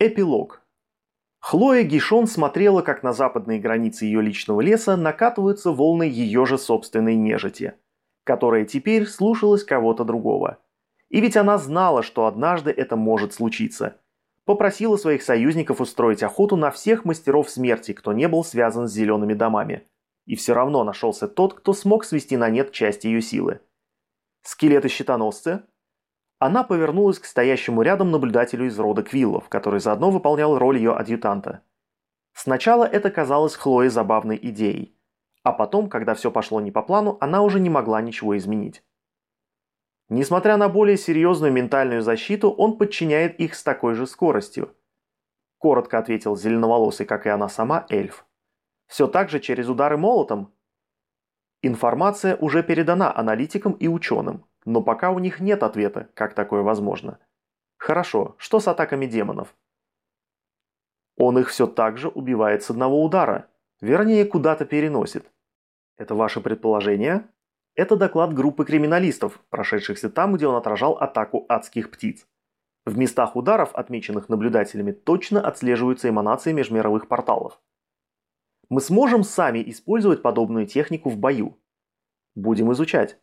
Эпилог. Хлоя Гишон смотрела, как на западные границы ее личного леса накатываются волны ее же собственной нежити, которая теперь слушалась кого-то другого. И ведь она знала, что однажды это может случиться. Попросила своих союзников устроить охоту на всех мастеров смерти, кто не был связан с зелеными домами. И все равно нашелся тот, кто смог свести на нет часть ее силы. Скелеты-щитоносцы? Она повернулась к стоящему рядом наблюдателю из рода Квиллов, который заодно выполнял роль ее адъютанта. Сначала это казалось Хлое забавной идеей, а потом, когда все пошло не по плану, она уже не могла ничего изменить. Несмотря на более серьезную ментальную защиту, он подчиняет их с такой же скоростью. Коротко ответил зеленоволосый, как и она сама, эльф. Все так же через удары молотом? Информация уже передана аналитикам и ученым, но пока у них нет ответа, как такое возможно. Хорошо, что с атаками демонов? Он их все так же убивает с одного удара, вернее, куда-то переносит. Это ваше предположение? Это доклад группы криминалистов, прошедшихся там, где он отражал атаку адских птиц. В местах ударов, отмеченных наблюдателями, точно отслеживаются эманации межмировых порталов. Мы сможем сами использовать подобную технику в бою. Будем изучать.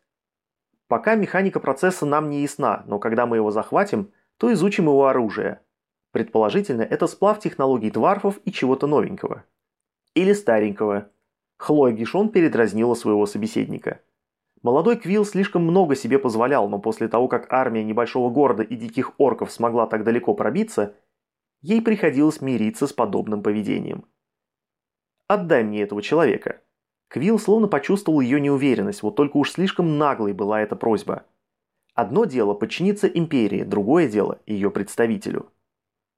Пока механика процесса нам не ясна, но когда мы его захватим, то изучим его оружие. Предположительно, это сплав технологий тварфов и чего-то новенького. Или старенького. Хлоя Гишон передразнила своего собеседника – Молодой Квилл слишком много себе позволял, но после того, как армия небольшого города и диких орков смогла так далеко пробиться, ей приходилось мириться с подобным поведением. «Отдай мне этого человека». Квилл словно почувствовал ее неуверенность, вот только уж слишком наглой была эта просьба. Одно дело подчиниться империи, другое дело ее представителю.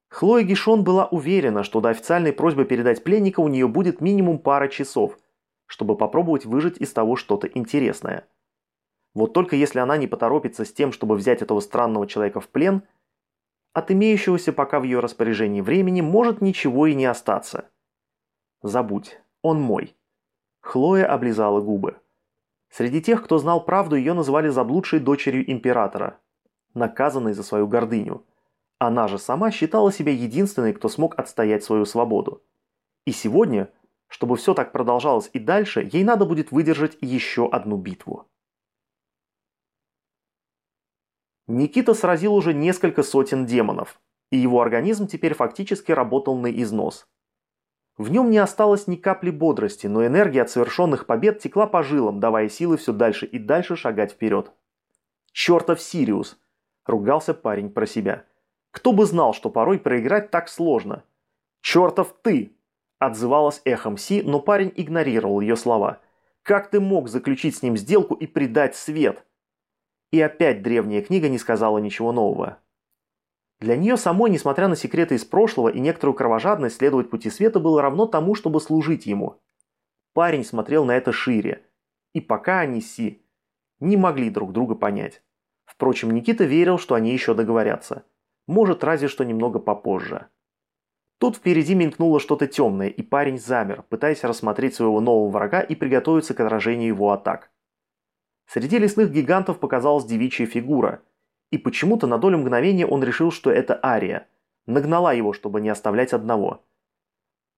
Хлоя Гишон была уверена, что до официальной просьбы передать пленника у нее будет минимум пара часов, чтобы попробовать выжать из того что-то интересное – вот только если она не поторопится с тем, чтобы взять этого странного человека в плен, от имеющегося пока в ее распоряжении времени может ничего и не остаться. Забудь, он мой. Хлоя облизала губы. Среди тех, кто знал правду, ее называли заблудшей дочерью императора, наказанной за свою гордыню. Она же сама считала себя единственной, кто смог отстоять свою свободу. И сегодня, чтобы все так продолжалось и дальше, ей надо будет выдержать еще одну битву. Никита сразил уже несколько сотен демонов, и его организм теперь фактически работал на износ. В нем не осталось ни капли бодрости, но энергия от совершенных побед текла по жилам, давая силы все дальше и дальше шагать вперед. «Чертов Сириус!» – ругался парень про себя. «Кто бы знал, что порой проиграть так сложно!» «Чертов ты!» – отзывалась эхом Си, но парень игнорировал ее слова. «Как ты мог заключить с ним сделку и предать свет?» И опять древняя книга не сказала ничего нового. Для нее самой, несмотря на секреты из прошлого и некоторую кровожадность, следовать пути света было равно тому, чтобы служить ему. Парень смотрел на это шире. И пока они Си не могли друг друга понять. Впрочем, Никита верил, что они еще договорятся. Может, разве что немного попозже. Тут впереди мелькнуло что-то темное, и парень замер, пытаясь рассмотреть своего нового врага и приготовиться к отражению его атак. Среди лесных гигантов показалась девичья фигура, и почему-то на долю мгновения он решил, что это Ария. Нагнала его, чтобы не оставлять одного.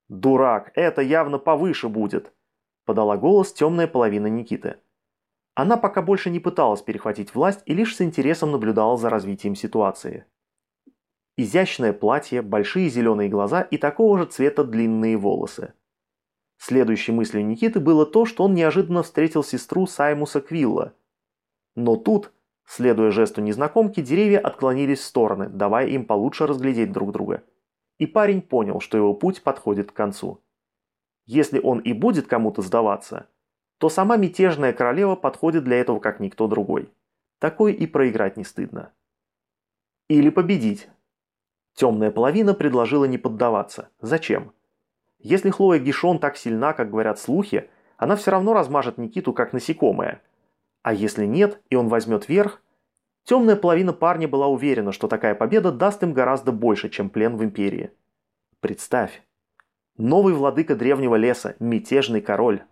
«Дурак, это явно повыше будет», – подала голос темная половина Никиты. Она пока больше не пыталась перехватить власть и лишь с интересом наблюдала за развитием ситуации. Изящное платье, большие зеленые глаза и такого же цвета длинные волосы. Следующей мыслью Никиты было то, что он неожиданно встретил сестру Саймуса Квилла. Но тут, следуя жесту незнакомки, деревья отклонились в стороны, давая им получше разглядеть друг друга. И парень понял, что его путь подходит к концу. Если он и будет кому-то сдаваться, то сама мятежная королева подходит для этого как никто другой. Такой и проиграть не стыдно. Или победить. Темная половина предложила не поддаваться. Зачем? Если Хлоя Гишон так сильна, как говорят слухи, она все равно размажет Никиту как насекомое. А если нет, и он возьмет верх, темная половина парня была уверена, что такая победа даст им гораздо больше, чем плен в Империи. Представь. Новый владыка древнего леса, мятежный король.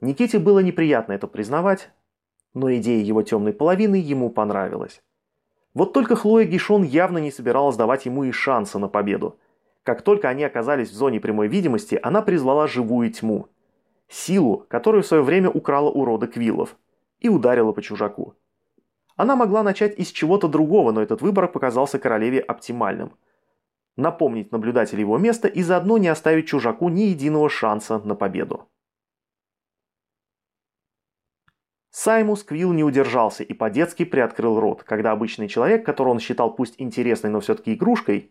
Никите было неприятно это признавать, но идея его темной половины ему понравилась. Вот только Хлоя Гишон явно не собиралась давать ему и шанса на победу. Как только они оказались в зоне прямой видимости, она призвала живую тьму. Силу, которую в свое время украла у рода Квиллов, и ударила по чужаку. Она могла начать из чего-то другого, но этот выбор показался королеве оптимальным. Напомнить наблюдателю его место и заодно не оставить чужаку ни единого шанса на победу. Саймус Квилл не удержался и по-детски приоткрыл рот, когда обычный человек, которого он считал пусть интересной, но все-таки игрушкой,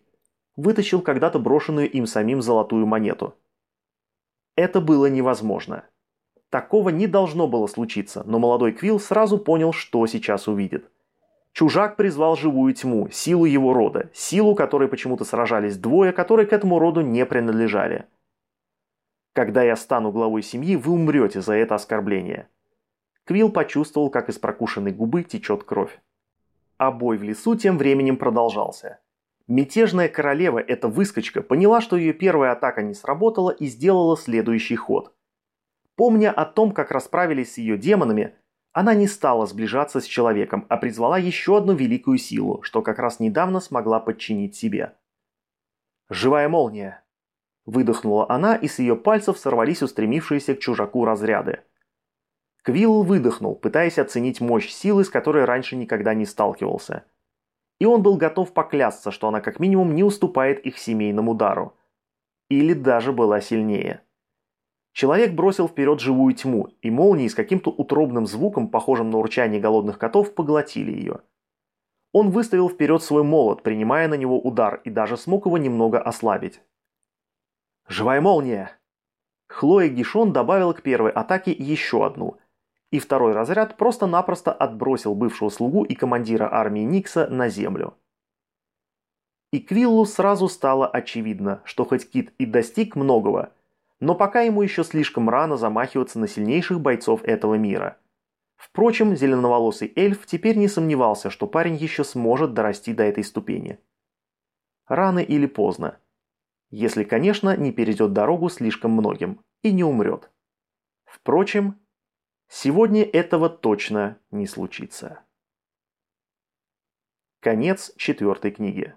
вытащил когда-то брошенную им самим золотую монету. Это было невозможно. Такого не должно было случиться, но молодой Квилл сразу понял, что сейчас увидит. Чужак призвал живую тьму, силу его рода, силу, которой почему-то сражались двое, которые к этому роду не принадлежали. Когда я стану главой семьи, вы умрете за это оскорбление. Квилл почувствовал, как из прокушенной губы течет кровь. А бой в лесу тем временем продолжался. Мятежная королева, эта выскочка, поняла, что ее первая атака не сработала и сделала следующий ход. Помня о том, как расправились с ее демонами, она не стала сближаться с человеком, а призвала еще одну великую силу, что как раз недавно смогла подчинить себе. «Живая молния!» Выдохнула она, и с ее пальцев сорвались устремившиеся к чужаку разряды. Квилл выдохнул, пытаясь оценить мощь силы, с которой раньше никогда не сталкивался. И он был готов поклясться, что она как минимум не уступает их семейному удару. Или даже была сильнее. Человек бросил вперед живую тьму, и молнии с каким-то утробным звуком, похожим на урчание голодных котов, поглотили ее. Он выставил вперед свой молот, принимая на него удар, и даже смог его немного ослабить. «Живая молния!» Хлоя Гишон добавила к первой атаке еще одну – и второй разряд просто-напросто отбросил бывшего слугу и командира армии Никса на землю. И Квиллу сразу стало очевидно, что хоть Кит и достиг многого, но пока ему еще слишком рано замахиваться на сильнейших бойцов этого мира. Впрочем, зеленоволосый эльф теперь не сомневался, что парень еще сможет дорасти до этой ступени. Рано или поздно. Если, конечно, не перейдет дорогу слишком многим и не умрет. Впрочем, Сегодня этого точно не случится. Конец четвертой книги.